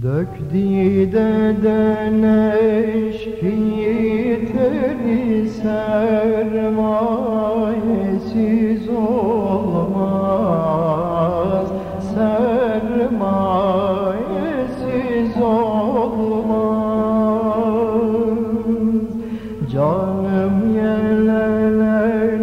Dökti deden eşkiyi teri sermayesiz olmaz. Sermayesiz olmaz. Canım yelelen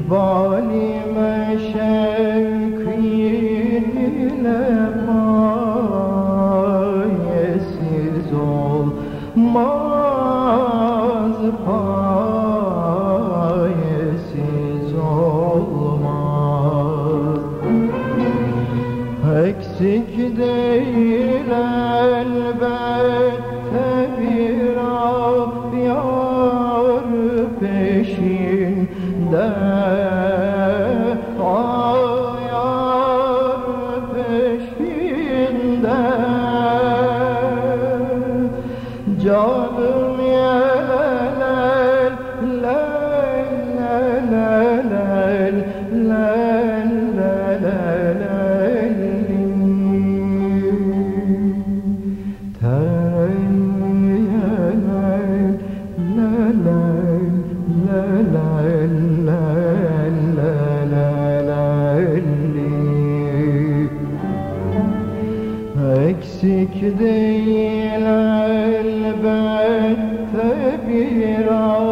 İkbalime şer değil elbette bir yar peşinde. Ayar peşinde. Canım yelelel Lel lel lel lel Eksik değil elbette bir an.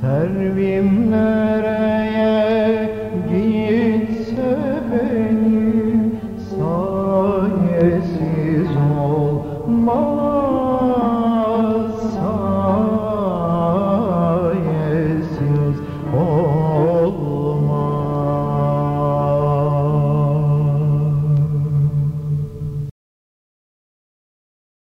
Servim